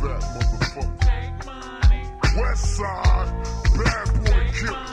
That motherfucker? West side, bad boy killers.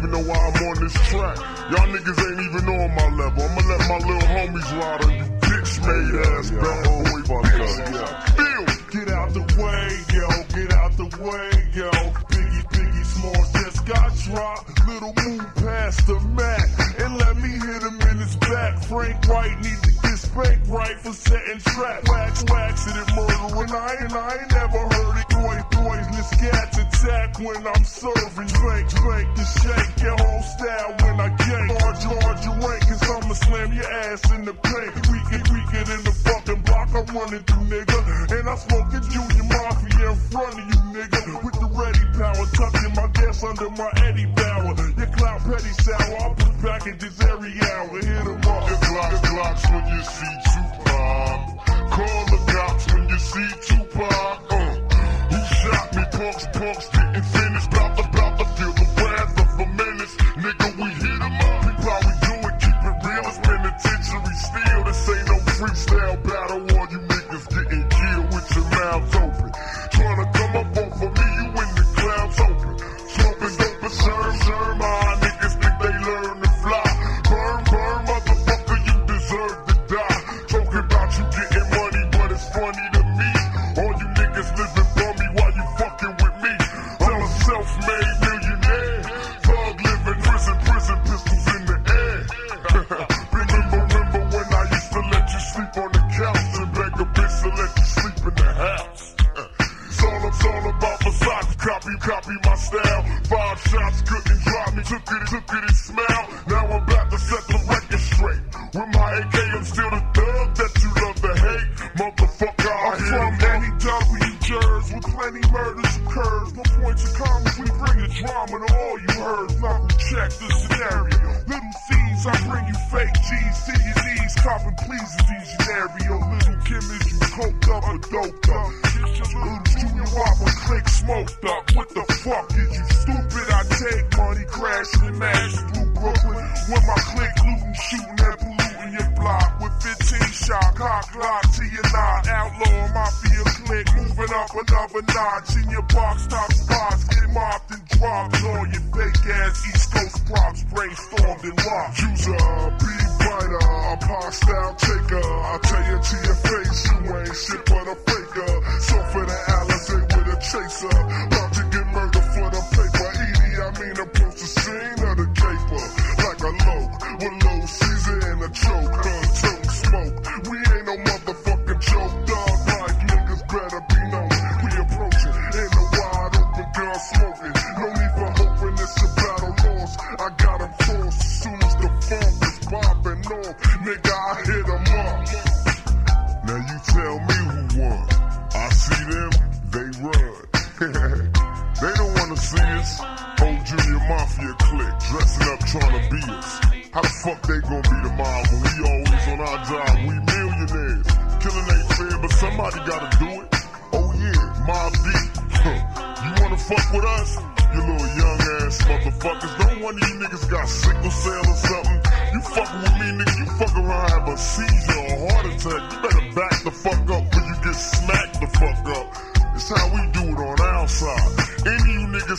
Even know why I'm on this track. Y'all niggas ain't even on my level. I'ma let my little homies ride on you bitch made ass bad boy bitch. Feel. Get out the way, yo, get out the way, yo. Biggie, Biggie Smalls just got dropped. Little move past the mat. and let me hit him in his back. Frank White need to get spanked right for setting trap. Wax, wax and murdering. I ain't, I ain't never when I'm serving. Spank, spank and shake, your whole style when I gang. Large, large your rank, cause I'ma slam your ass in the paint. Weaken, weaken in the fucking block I'm running through, nigga. And I smoking Junior Mafia in front of you, nigga. With the ready power, tucking my gas under my Eddie Bauer. Your cloud petty sour, I'll put packages every hour. Hit 'em up. The Glocks, Glocks when you see couldn't me, took it, took it and smile. Now I'm about to set the record straight. With my AK, I'm still the thug that you love to hate. Motherfucker, I I'm hit from any W jurors with plenty murders occurs. No points of commas, we bring the drama to all you heard. Knuckle check the scenario. Little C's, I bring you fake G's to your knees. Copping pleases these scenario. Little Kim is you coked up or doped up. Get your little junior whopper click smoked up. What the fuck is you stupid? I take money, crashing and mashing through Brooklyn. With my click looting, shooting and polluting your block with 15 shot, cock lock to your knot. Outlaw mafia click, moving up another notch in your box top spots. Get mopped and dropped on your fake ass East Coast props, brainstormed and locked. User, be brighter, a pop style taker. I'll tell you to your face, you ain't shit but a faker. So for the see us? Whole junior mafia clique dressing up trying to be us. How the fuck they gonna be the mob when we always on our job? We millionaires. Killing ain't fair, but somebody gotta do it. Oh yeah, Mob Deep. you wanna fuck with us? You little young ass motherfuckers. Don't one of you niggas got sickle cell or something? You fucking with me, nigga. You fuck around, have a seizure or a heart attack. You better back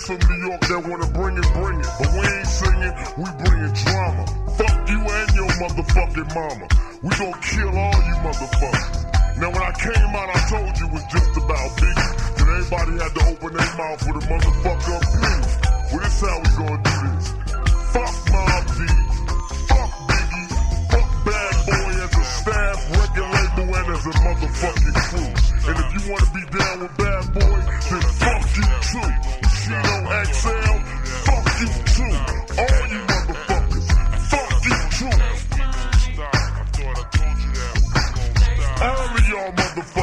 niggas from New York that wanna bring it, bring it. But we ain't singing, we bringing drama. Fuck you and your motherfucking mama. We gon' kill all you motherfuckers. Now when I came out, I told you it was just about Biggie. Then everybody had to open their mouth for the motherfucker abuse. Well, this how we gonna do this. Fuck Mob D. the motherfucking crew. And if you wanna be down with bad boy, then fuck you too. You know XL, fuck you too. All you motherfuckers, fuck you too. All of y'all motherfuckers.